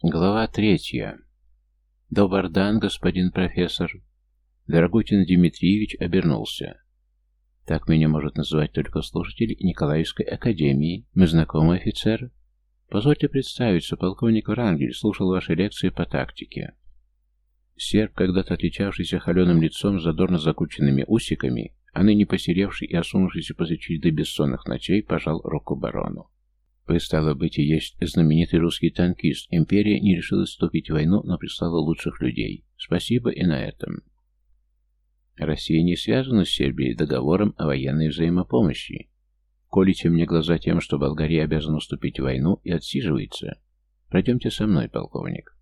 Глава третья. Добр дан, господин профессор. Дорогутин Дмитриевич обернулся. Так меня может называть только слушатель Николаевской академии. Мы знакомы, офицер? Позвольте представиться, полковник Врангель слушал ваши лекции по тактике. Серб, когда-то отличавшийся холеным лицом с задорно закрученными усиками, а ныне посеревший и осунувшийся после череды бессонных ночей, пожал руку барону. Вы, стало быть, и есть знаменитый русский танкист. Империя не решилась вступить в войну, но прислала лучших людей. Спасибо и на этом. Россия не связана с Сербией договором о военной взаимопомощи. Колите мне глаза тем, что Болгария обязана вступить в войну и отсиживается. Пройдемте со мной, полковник.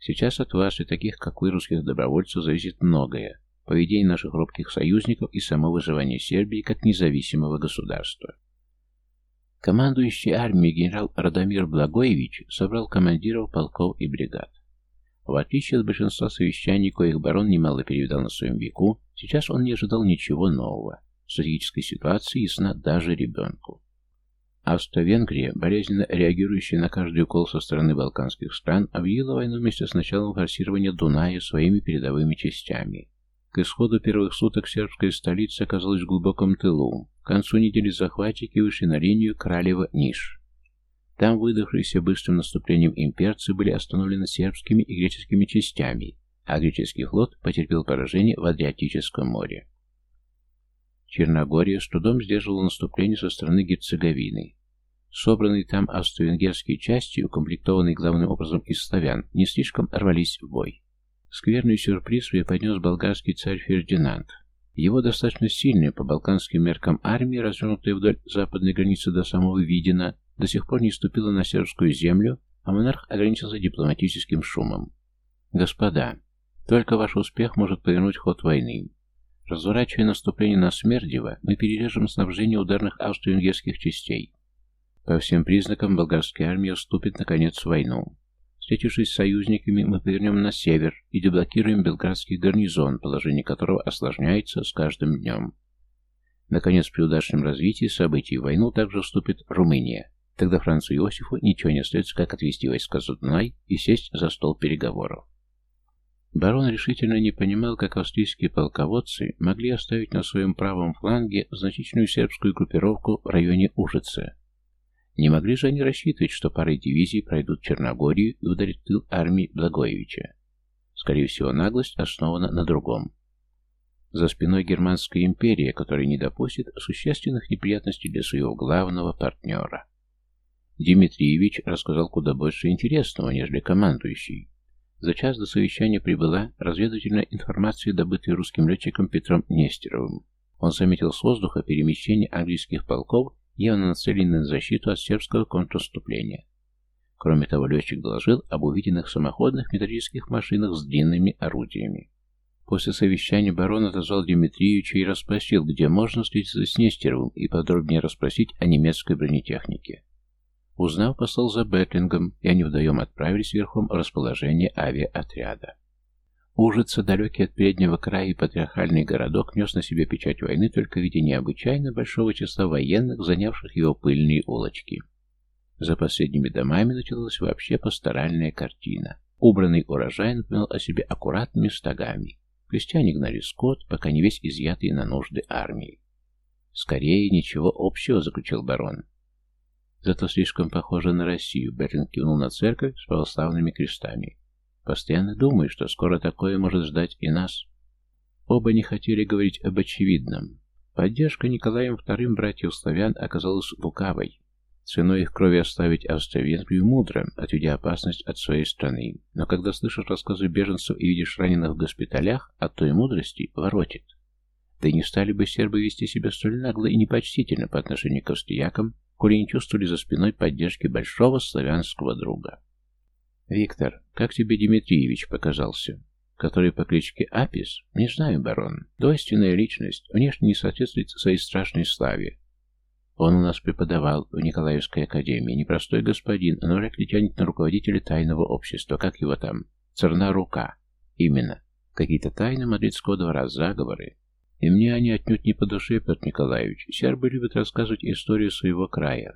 Сейчас от вас и таких, как вы, русских добровольцев, зависит многое. Поведение наших робких союзников и само выживание Сербии как независимого государства. Командующий армией генерал Радомир Благоевич собрал командиров полков и бригад. В отличие от большинства совещаний, коих барон немало перевидал на своем веку, сейчас он не ожидал ничего нового. Стратегическая ситуация ясна даже ребенку. Австро-Венгрия, болезненно реагирующая на каждый укол со стороны балканских стран, объявила войну вместе с началом форсирования Дуная своими передовыми частями. К исходу первых суток сербская столица оказалась в глубоком тылу. К концу недели захватчики вышли на линию Кралева-Ниш. Там выдавшиеся быстрым наступлением имперцы были остановлены сербскими и греческими частями, а греческий флот потерпел поражение в Адриатическом море. Черногория с трудом сдерживала наступление со стороны Герцеговины. Собранные там австро-венгерские части, укомплектованные главным образом из славян, не слишком рвались в бой. Скверный сюрприз преподнес болгарский царь Фердинанд. Его достаточно сильная по балканским меркам армия, развернутая вдоль западной границы до самого Видина, до сих пор не ступила на сербскую землю, а монарх ограничился дипломатическим шумом. «Господа, только ваш успех может повернуть ход войны. Разворачивая наступление на Смердево, мы перережем снабжение ударных австро-венгерских частей. По всем признакам болгарская армия вступит, наконец, в войну. Встретившись с союзниками, мы повернем на север и деблокируем белградский гарнизон, положение которого осложняется с каждым днем. Наконец, при удачном развитии событий в войну также вступит Румыния. Тогда Францу Иосифу ничего не остается, как отвести войска за Дунай и сесть за стол переговоров. Барон решительно не понимал, как австрийские полководцы могли оставить на своем правом фланге значительную сербскую группировку в районе Ужицы, не могли же они рассчитывать, что пары дивизий пройдут Черногорию и ударят тыл армии Благоевича. Скорее всего, наглость основана на другом. За спиной Германская империя, которая не допустит существенных неприятностей для своего главного партнера. Дмитриевич рассказал куда больше интересного, нежели командующий. За час до совещания прибыла разведывательная информация, добытая русским летчиком Петром Нестеровым. Он заметил с воздуха перемещение английских полков явно нацеленный на защиту от сербского контрнаступления. Кроме того, летчик доложил об увиденных самоходных металлических машинах с длинными орудиями. После совещания барон отозвал Дмитриевича и расспросил, где можно встретиться с Нестеровым и подробнее расспросить о немецкой бронетехнике. Узнав, послал за Бетлингом, и они вдвоем отправились верхом в расположение авиаотряда. Ужица, далекий от переднего края и патриархальный городок, нес на себе печать войны только в виде необычайно большого числа военных, занявших его пыльные улочки. За последними домами началась вообще пасторальная картина. Убранный урожай напоминал о себе аккуратными стогами. Крестьяне гнали скот, пока не весь изъятый на нужды армии. «Скорее, ничего общего», — заключил барон. «Зато слишком похоже на Россию», — Берлин кивнул на церковь с православными крестами. Постоянно думаю, что скоро такое может ждать и нас. Оба не хотели говорить об очевидном. Поддержка Николаем II братьев-славян оказалась лукавой. Ценой их крови оставить Австро-Венгрию мудро, отведя опасность от своей страны. Но когда слышишь рассказы беженцев и видишь раненых в госпиталях, от той мудрости воротит. Да и не стали бы сербы вести себя столь нагло и непочтительно по отношению к австриякам, коли не чувствовали за спиной поддержки большого славянского друга. «Виктор, как тебе Дмитриевич показался?» «Который по кличке Апис?» «Не знаю, барон. Двойственная личность, внешне не соответствует своей страшной славе. Он у нас преподавал в Николаевской академии. Непростой господин, но вряд ли тянет на руководителя тайного общества. Как его там? Церна рука. Именно. Какие-то тайны мадридского двора, заговоры. И мне они отнюдь не по душе, Петр Николаевич. Сербы любят рассказывать историю своего края.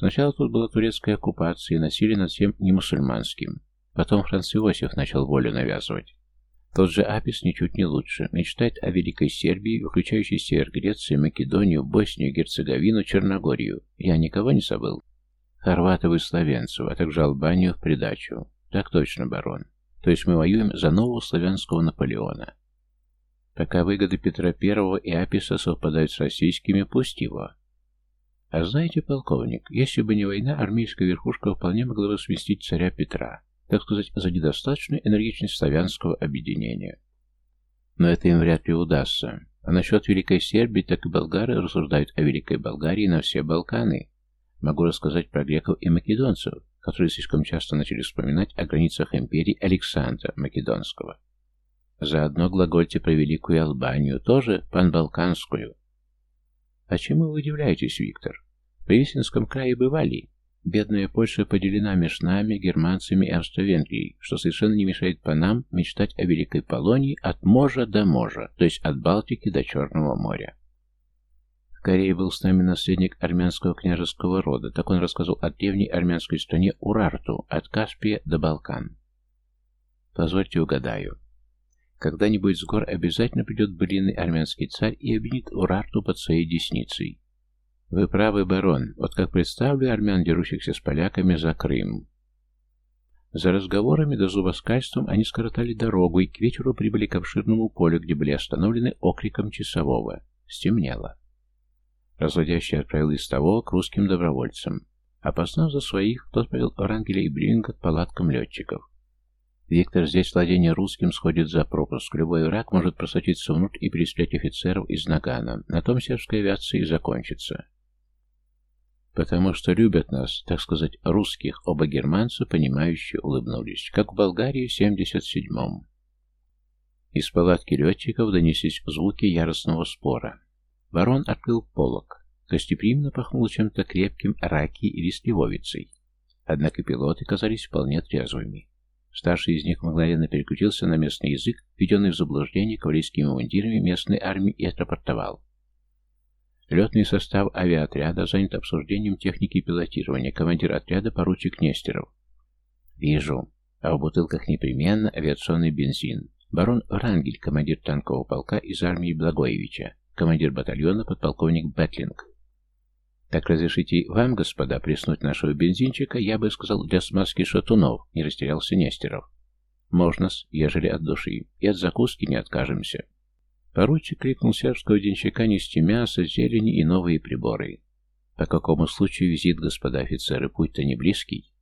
Сначала тут была турецкая оккупация и насилие над всем немусульманским. Потом Франц Иосиф начал волю навязывать. Тот же Апис ничуть не лучше. Мечтает о Великой Сербии, включающей север Греции, Македонию, Боснию, Герцеговину, Черногорию. Я никого не забыл. Хорватов и славянцев, а также Албанию в придачу. Так точно, барон. То есть мы воюем за нового славянского Наполеона. Пока выгоды Петра I и Аписа совпадают с российскими, пусть его. А знаете, полковник, если бы не война, армейская верхушка вполне могла бы сместить царя Петра, так сказать, за недостаточную энергичность славянского объединения. Но это им вряд ли удастся. А насчет Великой Сербии, так и болгары рассуждают о Великой Болгарии на все Балканы. Могу рассказать про греков и македонцев, которые слишком часто начали вспоминать о границах империи Александра Македонского. Заодно глагольте про Великую Албанию, тоже панбалканскую, «А чему вы удивляетесь, Виктор? В Пресинском крае бывали. Бедная Польша поделена между нами, германцами и Австро-Венгрией, что совершенно не мешает по нам мечтать о Великой Полонии от можа до можа, то есть от Балтики до Черного моря. В Корее был с нами наследник армянского княжеского рода, так он рассказал о древней армянской стране Урарту, от Каспия до Балкан. Позвольте угадаю. Когда-нибудь с гор обязательно придет былинный армянский царь и обвинит Урарту под своей десницей. Вы правы, барон, вот как представлю армян, дерущихся с поляками за Крым. За разговорами да зубоскальством они скоротали дорогу и к вечеру прибыли к обширному полю, где были остановлены окриком часового. Стемнело. Разводящий отправил листового к русским добровольцам. Опознав за своих, тот повел Врангеля и Брюинга к палаткам летчиков. Виктор, здесь владение русским сходит за пропуск. Любой враг может просочиться внутрь и перестрелять офицеров из нагана. На том сербская авиация и закончится. Потому что любят нас, так сказать, русских, оба германца, понимающие, улыбнулись, как в Болгарии в 77-м. Из палатки летчиков донеслись звуки яростного спора. Барон открыл полок. Гостеприимно пахнуло чем-то крепким, раки или сливовицей. Однако пилоты казались вполне трезвыми. Старший из них мгновенно переключился на местный язык, введенный в заблуждение кавалерийскими мундирами местной армии, и отрапортовал. Летный состав авиаотряда занят обсуждением техники пилотирования. Командир отряда поручик Нестеров. Вижу. А в бутылках непременно авиационный бензин. Барон Врангель, командир танкового полка из армии Благоевича. Командир батальона подполковник Бетлинг. Так разрешите вам, господа, приснуть нашего бензинчика, я бы сказал, для смазки шатунов, не растерялся Нестеров. Можно-с, ежели от души, и от закуски не откажемся. Поручик крикнул сербского денщика нести мясо, зелени и новые приборы. По какому случаю визит, господа офицеры, путь-то не близкий?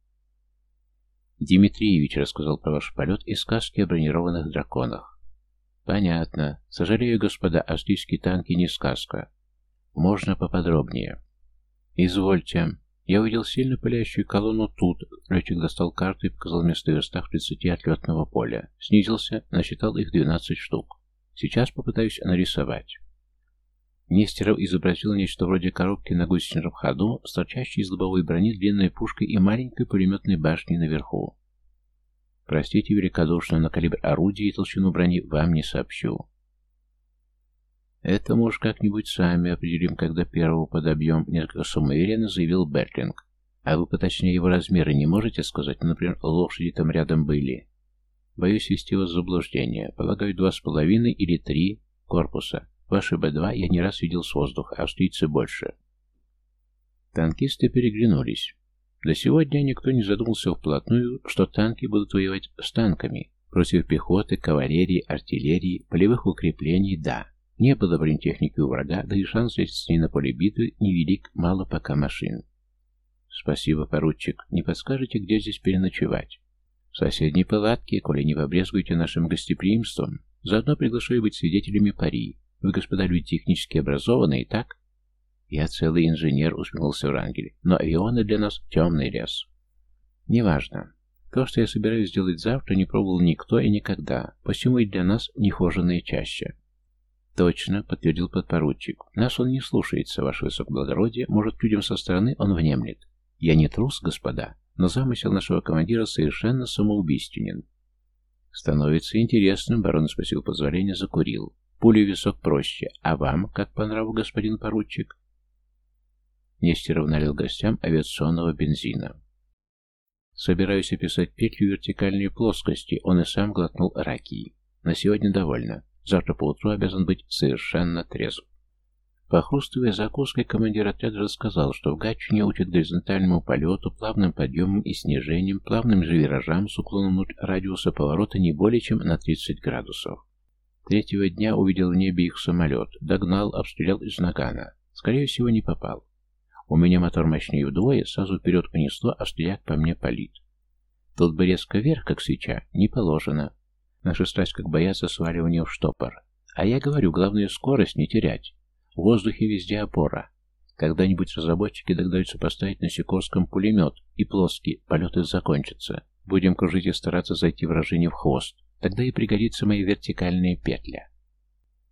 Дмитриевич рассказал про ваш полет и сказки о бронированных драконах. Понятно. Сожалею, господа, австрийские танки не сказка. Можно поподробнее. «Извольте. Я увидел сильно пылящую колонну тут». Летчик достал карту и показал место в верстах в 30 от летного поля. Снизился, насчитал их 12 штук. Сейчас попытаюсь нарисовать. Нестеров изобразил нечто вроде коробки на гусеничном ходу, с торчащей из лобовой брони длинной пушкой и маленькой пулеметной башней наверху. Простите великодушно, на калибр орудия и толщину брони вам не сообщу. «Это мы как-нибудь сами определим, когда первого подобьем», — несколько самоуверенно заявил Бертлинг. «А вы поточнее его размеры не можете сказать? Например, лошади там рядом были?» «Боюсь вести вас в заблуждение. Полагаю, два с половиной или три корпуса. Ваши Б-2 я не раз видел с воздуха, а австрийцы больше». Танкисты переглянулись. До сегодня никто не задумался вплотную, что танки будут воевать с танками. Против пехоты, кавалерии, артиллерии, полевых укреплений – да. Не было бронетехники у врага, да и шанс встретиться с ней на поле битвы невелик, мало пока машин. Спасибо, поручик. Не подскажете, где здесь переночевать? В соседней палатке, коли не побрезгуете нашим гостеприимством. Заодно приглашаю быть свидетелями пари. Вы, господа, люди технически образованные, так? Я целый инженер, усмехнулся Врангель, но авионы для нас темный лес. Неважно. То, что я собираюсь сделать завтра, не пробовал никто и никогда, посему и для нас нехоженная чаще. «Точно», — подтвердил подпоручик. «Нас он не слушается, ваше высокоблагородие. Может, людям со стороны он внемлет. Я не трус, господа, но замысел нашего командира совершенно самоубийственен». «Становится интересным», — барон спросил позволения, закурил. «Пулю висок проще. А вам, как по нраву, господин поручик?» Нестеров налил гостям авиационного бензина. Собираюсь описать петлю вертикальной плоскости, он и сам глотнул ракии. На сегодня довольно. Завтра поутру обязан быть совершенно трезв. Похрустывая закуской, командир отряда рассказал, что в Гатчине учат горизонтальному полету, плавным подъемам и снижениям, плавным же виражам с уклоном радиуса поворота не более чем на 30 градусов. Третьего дня увидел в небе их самолет, догнал, обстрелял из нагана. Скорее всего, не попал. У меня мотор мощнее вдвое, сразу вперед понесло, а стреляк по мне палит. Тут бы резко вверх, как свеча, не положено. Наша страсть как бояться сваливания в штопор. А я говорю, главное скорость не терять. В воздухе везде опора. Когда-нибудь разработчики догадаются поставить на Сикорском пулемет, и плоский, полеты закончатся. Будем кружить и стараться зайти вражине в хвост. Тогда и пригодится моя вертикальная петля.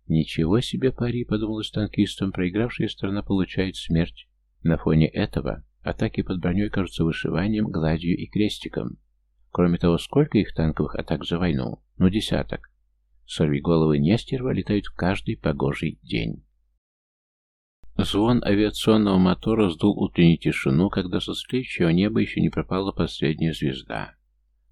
Ничего себе пари, подумалось танкистом, проигравшая страна получает смерть. На фоне этого атаки под броней кажутся вышиванием, гладью и крестиком. Кроме того, сколько их танковых атак за войну? Ну, десяток. Сорвиголовы Нестерова летают каждый погожий день. Звон авиационного мотора сдул утреннюю тишину, когда со встречего неба еще не пропала последняя звезда.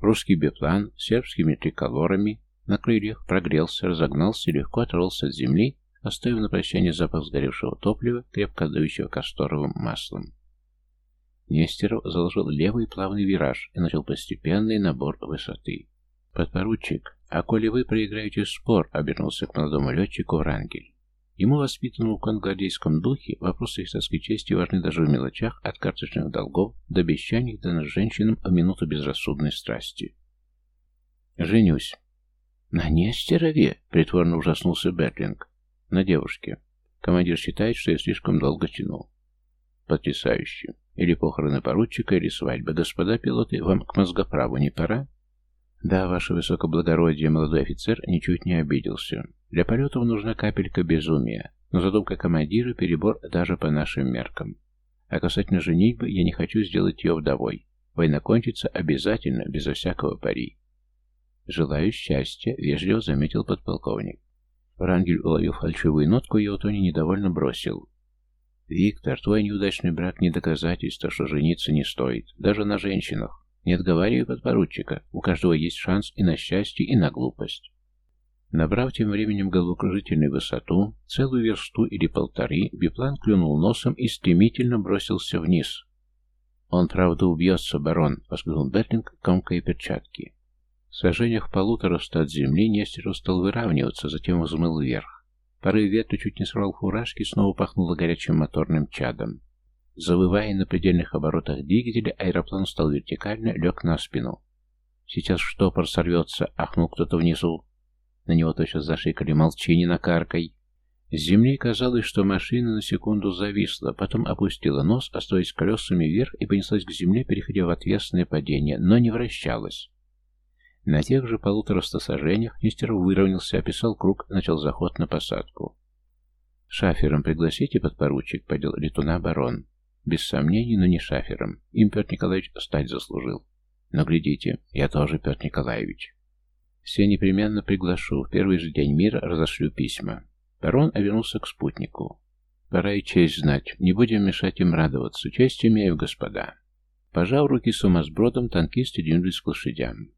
Русский биплан с сербскими триколорами на крыльях прогрелся, разогнался и легко оторвался от земли, оставив на прощание запах сгоревшего топлива, крепко отдающего касторовым маслом. Нестеров заложил левый плавный вираж и начал постепенный набор высоты. «Подпоручик, а коли вы проиграете спор», — обернулся к молодому летчику Врангель. Ему, воспитанному в конгвардейском духе, вопросы исторской чести важны даже в мелочах, от карточных долгов до обещаний, данных женщинам о минуту безрассудной страсти. «Женюсь». «На Нестерове?» — притворно ужаснулся Берлинг. «На девушке. Командир считает, что я слишком долго тяну». «Потрясающе. Или похороны поручика, или свадьба. Господа пилоты, вам к мозгоправу не пора?» «Да, ваше высокоблагородие, молодой офицер ничуть не обиделся. Для полетов нужна капелька безумия, но задумка командира перебор даже по нашим меркам. А касательно женитьбы, я не хочу сделать ее вдовой. Война кончится обязательно, безо всякого пари. «Желаю счастья», — вежливо заметил подполковник. Врангель, уловив фальшивую нотку, его тоне недовольно бросил. «Виктор, твой неудачный брак не доказательство, что жениться не стоит, даже на женщинах. Не отговаривай подпоручика, у каждого есть шанс и на счастье, и на глупость». Набрав тем временем головокружительную высоту, целую версту или полторы, биплан клюнул носом и стремительно бросился вниз. «Он, правда, убьется, барон», — воскликнул Берлинг, комкая перчатки. В сажениях полутораста от земли Нестеров стал выравниваться, затем взмыл вверх. Порыв ветра чуть не сорвал фуражки, снова пахнуло горячим моторным чадом. Завывая на предельных оборотах двигателя, аэроплан стал вертикально, лег на спину. «Сейчас штопор сорвется», — ахнул кто-то внизу. На него тотчас зашикали «Молчи, не накаркай!» С земли казалось, что машина на секунду зависла, потом опустила нос, оставаясь колесами вверх и понеслась к земле, переходя в отвесное падение, но не вращалась. На тех же полутораста сажениях Нестеров выровнялся, описал круг, начал заход на посадку. «Шафером пригласите, подпоручик», — подел летуна барон. «Без сомнений, но не шафером. Им Петр Николаевич стать заслужил. Но глядите, я тоже Петр Николаевич». Все непременно приглашу. В первый же день мира разошлю письма. Барон вернулся к спутнику. Пора и честь знать. Не будем мешать им радоваться. Честь имею, господа. Пожав руки сумасбродом, танкисты двинулись к лошадям.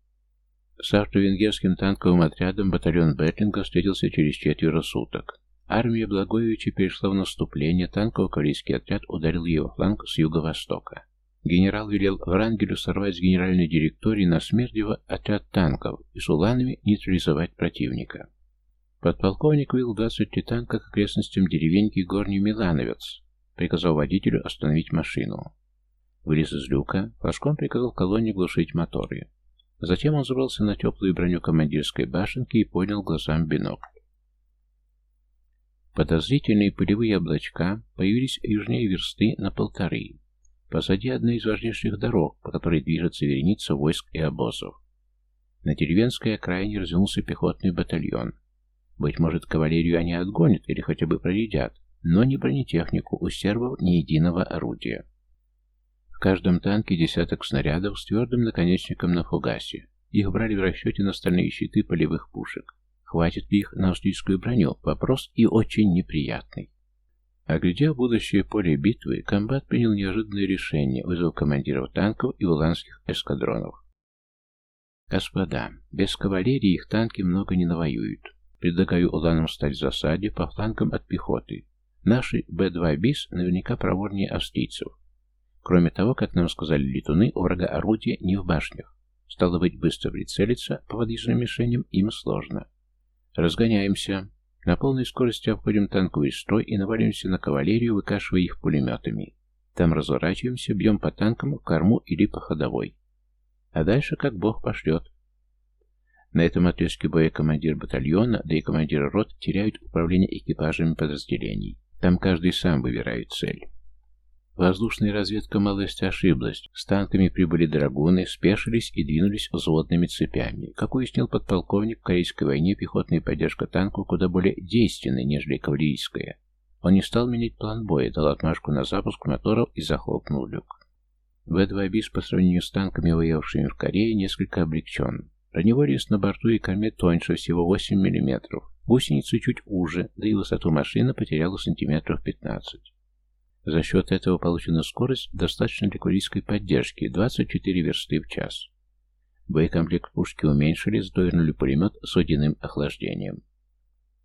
С австро-венгерским танковым отрядом батальон Берлинга встретился через четверо суток. Армия Благоевича перешла в наступление, танково-кавалерийский отряд ударил его фланг с юго-востока. Генерал велел Врангелю сорвать с генеральной директории на Смердево отряд танков и с уланами нейтрализовать противника. Подполковник вывел 23 танка к окрестностям деревеньки Горний Милановец, приказал водителю остановить машину. Вылез из люка, флажком приказал колонне глушить моторы. Затем он забрался на теплую броню командирской башенки и поднял глазам бинокль. Подозрительные пылевые облачка появились южнее версты на полторы. Позади одна из важнейших дорог, по которой движется вереница войск и обозов. На деревенской окраине развернулся пехотный батальон. Быть может, кавалерию они отгонят или хотя бы проредят, но не бронетехнику, у сербов ни единого орудия. В каждом танке десяток снарядов с твердым наконечником на фугасе. Их брали в расчете на стальные щиты полевых пушек. Хватит ли их на австрийскую броню? Вопрос и очень неприятный. Оглядев будущее поле битвы, комбат принял неожиданное решение, вызвав командиров танков и уланских эскадронов. «Господа, без кавалерии их танки много не навоюют. Предлагаю уланам стать в засаде по флангам от пехоты. Наши Б-2 БИС наверняка проворнее австрийцев. Кроме того, как нам сказали летуны, у врага орудия не в башнях. Стало быть, быстро прицелиться по подвижным мишеням им сложно. Разгоняемся. На полной скорости обходим танковый строй и наваливаемся на кавалерию, выкашивая их пулеметами. Там разворачиваемся, бьем по танкам в корму или по ходовой. А дальше как бог пошлет. На этом отрезке боя командир батальона, да и командир рот теряют управление экипажами подразделений. Там каждый сам выбирает цель. Воздушная разведка малость ошиблась. С танками прибыли драгуны, спешились и двинулись взводными цепями. Как уяснил подполковник, в Корейской войне пехотная поддержка танков куда более действенная, нежели кавалерийская. Он не стал менять план боя, дал отмашку на запуск моторов и захлопнул люк. В-2 БИС по сравнению с танками, воевавшими в Корее, несколько облегчен. Броневой на борту и корме тоньше, всего 8 мм. Гусеницы чуть уже, да и высоту машины потеряла сантиметров 15 за счет этого получена скорость достаточно для кавалерийской поддержки 24 версты в час. Боекомплект пушки уменьшили, сдовернули пулемет с водяным охлаждением.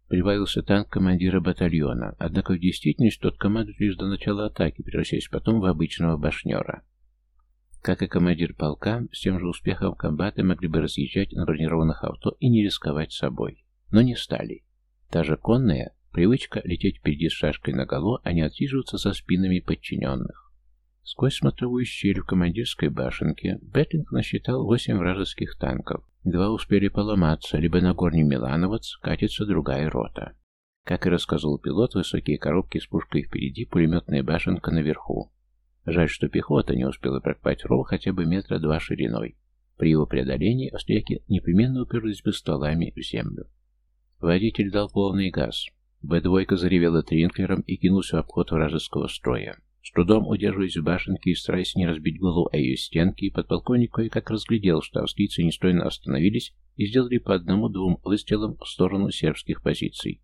Прибавился танк командира батальона, однако в действительности тот командует лишь до начала атаки, превращаясь потом в обычного башнера. Как и командир полка, с тем же успехом комбаты могли бы разъезжать на бронированных авто и не рисковать собой. Но не стали. Та же конная Привычка лететь впереди с шашкой наголо, а не отсиживаться за спинами подчиненных. Сквозь смотровую щель в командирской башенке Бетлинг насчитал восемь вражеских танков. Два успели поломаться, либо на горне Милановец катится другая рота. Как и рассказывал пилот, высокие коробки с пушкой впереди, пулеметная башенка наверху. Жаль, что пехота не успела прокопать ров хотя бы метра два шириной. При его преодолении австрияки непременно уперлись бы стволами в землю. Водитель дал полный газ. Б-двойка заревела тринклером и кинулся в обход вражеского строя. С трудом удерживаясь в башенке и стараясь не разбить голову о ее стенки, подполковник кое-как разглядел, что австрийцы нестройно остановились и сделали по одному-двум выстрелам в сторону сербских позиций.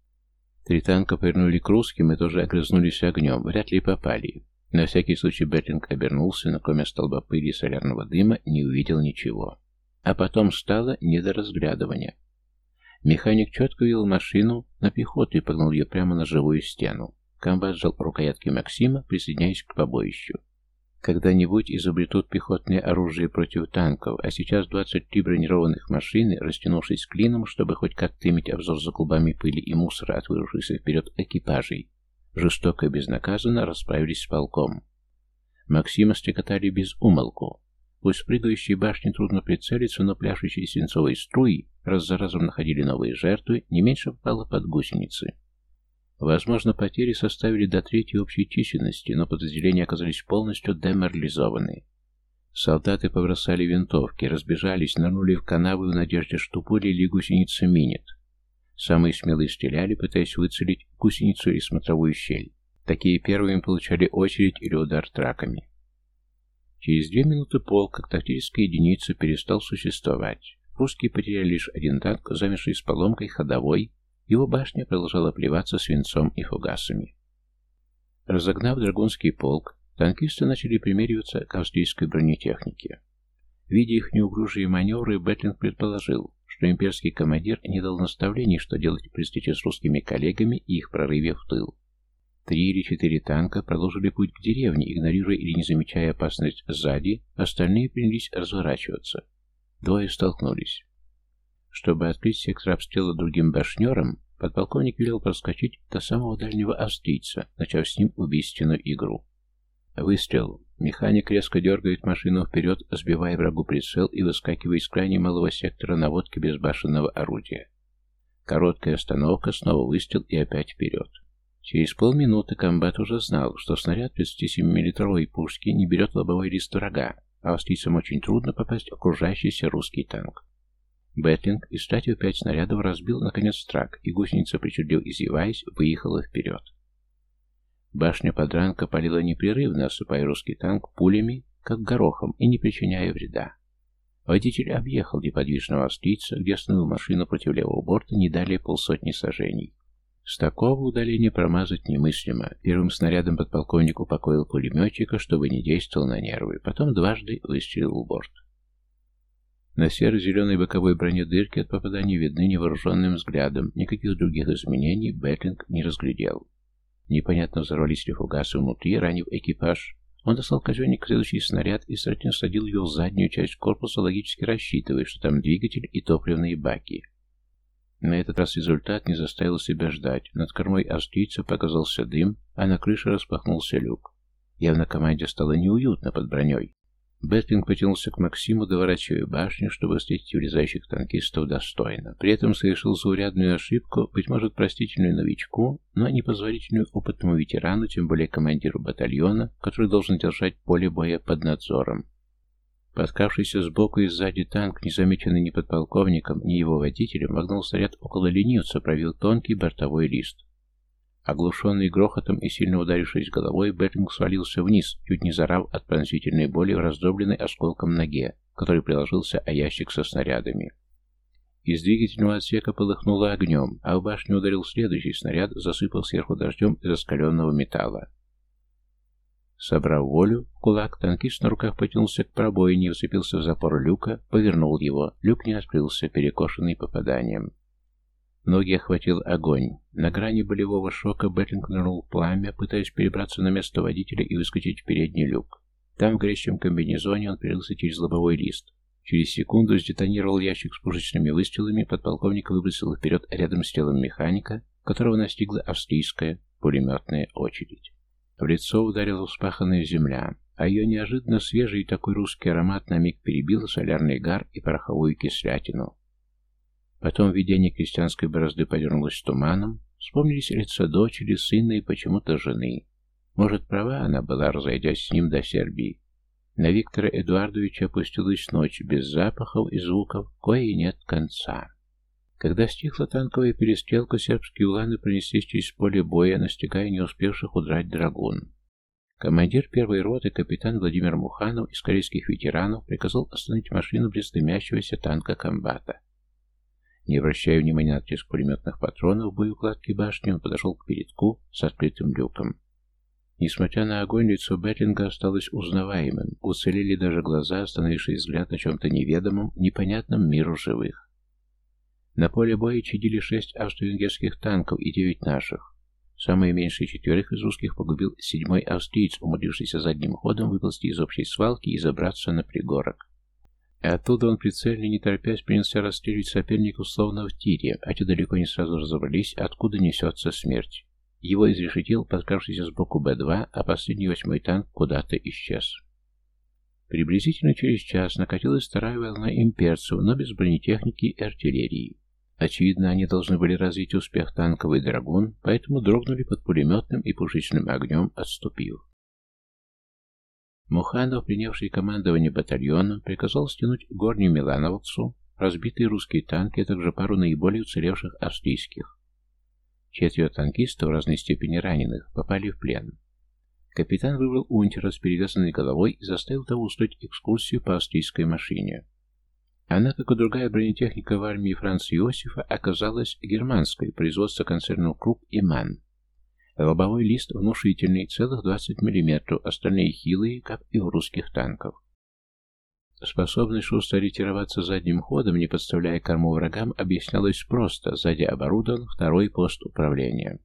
Три танка повернули к русским и тоже огрызнулись огнем, вряд ли попали. На всякий случай Берлинг обернулся, но кроме столба пыли и солярного дыма не увидел ничего. А потом стало не до разглядывания. Механик четко вел машину на пехоту и погнал ее прямо на живую стену. Комбат сжал рукоятки Максима, присоединяясь к побоищу. Когда-нибудь изобретут пехотное оружие против танков, а сейчас 23 бронированных машины, растянувшись клином, чтобы хоть как-то иметь обзор за клубами пыли и мусора от вырвавшихся вперед экипажей, жестоко и безнаказанно расправились с полком. Максима стрекотали без умолку. Пусть с башни трудно прицелиться, но пляшущие свинцовые струи раз за разом находили новые жертвы, не меньше попало под гусеницы. Возможно, потери составили до третьей общей численности, но подразделения оказались полностью деморализованы. Солдаты побросали винтовки, разбежались, нырнули в канавы в надежде, что пули или гусеница минет. Самые смелые стреляли, пытаясь выцелить гусеницу или смотровую щель. Такие первыми получали очередь или удар траками. Через две минуты полк, как тактическая единица, перестал существовать. Русские потеряли лишь один танк, замерший с поломкой ходовой, его башня продолжала плеваться свинцом и фугасами. Разогнав драгунский полк, танкисты начали примериваться к австрийской бронетехнике. Видя их неуклюжие маневры, Бэтлинг предположил, что имперский командир не дал наставлений, что делать при встрече с русскими коллегами и их прорыве в тыл. Три или четыре танка продолжили путь к деревне, игнорируя или не замечая опасность сзади, остальные принялись разворачиваться. Двое столкнулись. Чтобы открыть сектор обстрела другим башнерам, подполковник велел проскочить до самого дальнего австрийца, начав с ним убийственную игру. Выстрел. Механик резко дергает машину вперед, сбивая врагу прицел и выскакивая из крайне малого сектора наводки безбашенного орудия. Короткая остановка, снова выстрел и опять вперед. Через полминуты комбат уже знал, что снаряд 57-миллитровой пушки не берет лобовой лист врага, а австрийцам очень трудно попасть в окружающийся русский танк. Бэтлинг, истратив пять снарядов, разбил, наконец, трак, и гусеница, причудливо извиваясь, выехала вперед. Башня подранка палила непрерывно, осыпая русский танк пулями, как горохом, и не причиняя вреда. Водитель объехал неподвижного австрийца, где остановил машину против левого борта не далее полсотни сажений. С такого удаления промазать немыслимо. Первым снарядом подполковник упокоил пулеметчика, чтобы не действовал на нервы. Потом дважды выстрелил в борт. На серо-зеленой боковой броне дырки от попадания видны невооруженным взглядом. Никаких других изменений Бэтлинг не разглядел. Непонятно взорвались ли фугасы внутри, ранив экипаж. Он достал казенник следующий снаряд и старательно садил его в заднюю часть корпуса, логически рассчитывая, что там двигатель и топливные баки. На этот раз результат не заставил себя ждать. Над кормой австрийца показался дым, а на крыше распахнулся люк. Явно команде стало неуютно под броней. Бетлинг потянулся к Максиму, доворачивая башню, чтобы встретить влезающих танкистов достойно. При этом совершил заурядную ошибку, быть может, простительную новичку, но непозволительную опытному ветерану, тем более командиру батальона, который должен держать поле боя под надзором. Подкавшийся сбоку и сзади танк, незамеченный ни подполковником, ни его водителем, вогнал снаряд около ленивца, пробил тонкий бортовой лист. Оглушенный грохотом и сильно ударившись головой, Бэтлинг свалился вниз, чуть не зарав от пронзительной боли в раздробленной осколком ноге, который приложился о ящик со снарядами. Из двигательного отсека полыхнуло огнем, а в башню ударил следующий снаряд, засыпав сверху дождем из раскаленного металла. Собрав волю, кулак танкист на руках потянулся к пробоине, вцепился в запор люка, повернул его. Люк не открылся, перекошенный попаданием. Ноги охватил огонь. На грани болевого шока Беттинг нырнул пламя, пытаясь перебраться на место водителя и выскочить в передний люк. Там, в горящем комбинезоне, он перелился через лобовой лист. Через секунду сдетонировал ящик с пушечными выстрелами, подполковник выбросил вперед рядом с телом механика, которого настигла австрийская пулеметная очередь. В лицо ударила вспаханная земля, а ее неожиданно свежий такой русский аромат на миг перебил солярный гар и пороховую кислятину. Потом видение крестьянской борозды подернулось туманом, вспомнились лица дочери, сына и почему-то жены. Может, права она была, разойдясь с ним до Сербии. На Виктора Эдуардовича опустилась ночь, без запахов и звуков, кое нет конца. Когда стихла танковая перестрелка, сербские уланы пронеслись через поле боя, настигая не успевших удрать драгун. Командир первой роты, капитан Владимир Муханов из корейских ветеранов, приказал остановить машину близ дымящегося танка комбата. Не обращая внимания на треск пулеметных патронов в боеукладке башни, он подошел к передку с открытым люком. Несмотря на огонь, лицо Берлинга осталось узнаваемым. Уцелели даже глаза, остановившие взгляд на чем-то неведомом, непонятном миру живых. На поле боя чадили шесть австро-венгерских танков и девять наших. Самые меньшие четверых из русских погубил седьмой австриец, умудрившийся задним ходом выползти из общей свалки и забраться на пригорок. И оттуда он прицельно, не торопясь, принялся расстреливать соперников словно в тире, а те далеко не сразу разобрались, откуда несется смерть. Его изрешетил подкравшийся сбоку Б-2, а последний восьмой танк куда-то исчез. Приблизительно через час накатилась вторая волна имперцев, но без бронетехники и артиллерии. Очевидно, они должны были развить успех танковый «Драгун», поэтому дрогнули под пулеметным и пушечным огнем, отступив. Муханов, принявший командование батальоном, приказал стянуть горню Милановцу, разбитые русские танки, а также пару наиболее уцелевших австрийских. Четверо танкистов разной степени раненых попали в плен. Капитан выбрал унтера с перевязанной головой и заставил того устроить экскурсию по австрийской машине. Она, как и другая бронетехника в армии Франца Иосифа, оказалась германской, производства концернов Круп и Ман. Лобовой лист внушительный, целых 20 мм, остальные хилые, как и у русских танков. Способность шустро ретироваться задним ходом, не подставляя корму врагам, объяснялась просто. Сзади оборудован второй пост управления.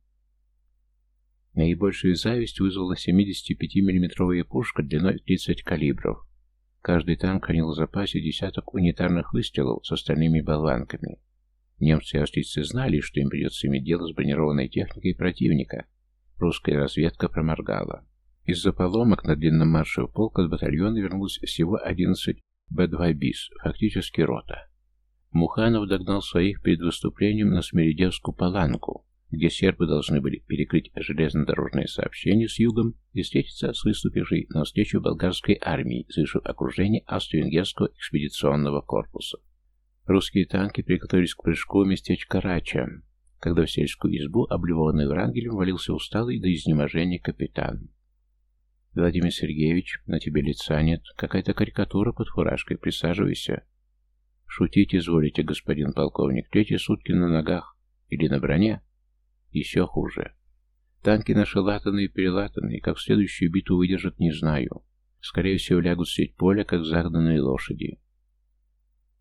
Наибольшую зависть вызвала 75 миллиметровая пушка длиной 30 калибров. Каждый танк хранил в запасе десяток унитарных выстрелов с остальными болванками. Немцы и австрийцы знали, что им придется иметь дело с бронированной техникой противника, Русская разведка проморгала. Из-за поломок на длинном марше в полк от батальона вернулось всего 11 Б-2 БИС, фактически рота. Муханов догнал своих перед выступлением на Смиридевскую паланку, где сербы должны были перекрыть железнодорожное сообщение с югом и встретиться с выступившей на встречу болгарской армией, завершив окружение австро-венгерского экспедиционного корпуса. Русские танки приготовились к прыжку в местечко Рача, когда в сельскую избу, облюбованную Врангелем, валился усталый до изнеможения капитан. «Владимир Сергеевич, на тебе лица нет. Какая-то карикатура под фуражкой. Присаживайся». «Шутить изволите, господин полковник. Третьи сутки на ногах. Или на броне?» Еще хуже. Танки наши латанные и перелатанные, как следующую битву выдержат, не знаю. Скорее всего, лягут сеть поля, как загнанные лошади.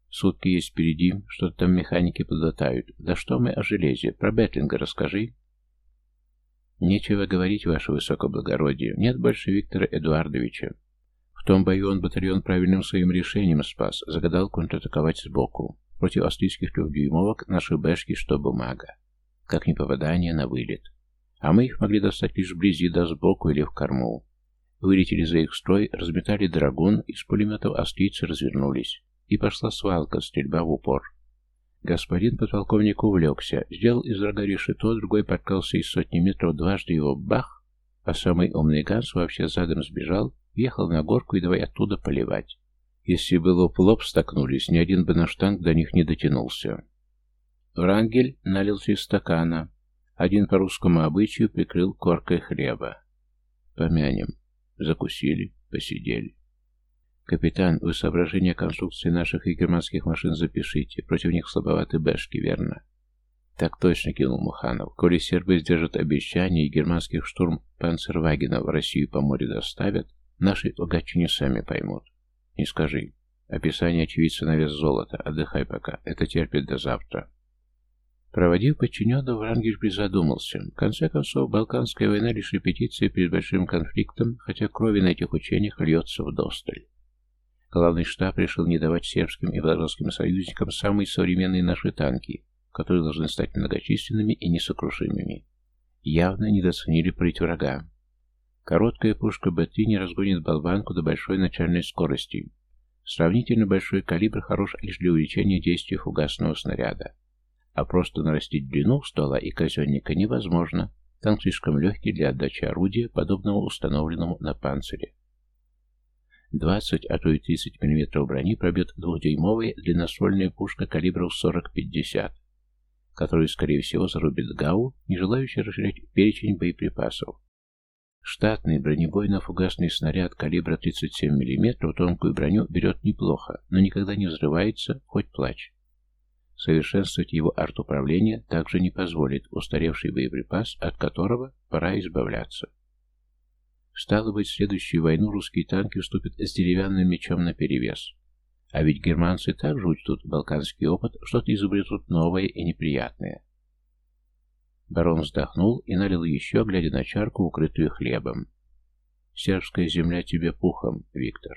Сутки есть впереди, что-то там механики подлатают. Да что мы о железе? Про Бетлинга расскажи. Нечего говорить, ваше высокоблагородие. Нет больше Виктора Эдуардовича. В том бою он батальон правильным своим решением спас, загадал контратаковать сбоку. Против австрийских трехдюймовок наши бэшки, что бумага. Как не попадание на вылет. А мы их могли достать лишь вблизи, да сбоку или в корму. Вылетели за их строй, разметали драгун, из пулеметов австрийцы развернулись. И пошла свалка, стрельба в упор. Господин подполковник увлекся, сделал из врага решето, другой подкался из сотни метров, дважды его бах, а самый умный Ганс вообще задом сбежал, въехал на горку и давай оттуда поливать. Если бы лоб лоб столкнулись, ни один бы наш танк до них не дотянулся. Врангель налился из стакана. Один по русскому обычаю прикрыл коркой хлеба. Помянем. Закусили, посидели. «Капитан, вы соображения конструкции наших и германских машин запишите. Против них слабоваты бэшки, верно?» «Так точно», — кинул Муханов. «Коли сербы сдержат обещания и германских штурм панцервагенов в Россию по морю доставят, наши богачи сами поймут. Не скажи. Описание очевидца на вес золота. Отдыхай пока. Это терпит до завтра». Проводив подчиненного, Врангель призадумался. В конце концов, Балканская война лишь репетиция перед большим конфликтом, хотя крови на этих учениях льется вдосталь. Главный штаб решил не давать сербским и белорусским союзникам самые современные наши танки, которые должны стать многочисленными и несокрушимыми. Явно недооценили прыть врага. Короткая пушка БТ не разгонит болванку до большой начальной скорости. Сравнительно большой калибр хорош лишь для увеличения действия фугасного снаряда. А просто нарастить длину ствола и казенника невозможно. Танк слишком легкий для отдачи орудия, подобного установленному на панцире. 20, а то и 30 мм брони пробьет двухдюймовая длинноствольная пушка калибров 40-50, которую, скорее всего, зарубит ГАУ, не желающий расширять перечень боеприпасов. Штатный бронебойно-фугасный снаряд калибра 37 мм тонкую броню берет неплохо, но никогда не взрывается, хоть плачь. Совершенствовать его арт-управление также не позволит устаревший боеприпас, от которого пора избавляться. Стало быть, в следующую войну русские танки вступят с деревянным мечом наперевес. А ведь германцы также учтут балканский опыт, что-то изобретут новое и неприятное. Барон вздохнул и налил еще, глядя на чарку, укрытую хлебом. «Сербская земля тебе пухом, Виктор».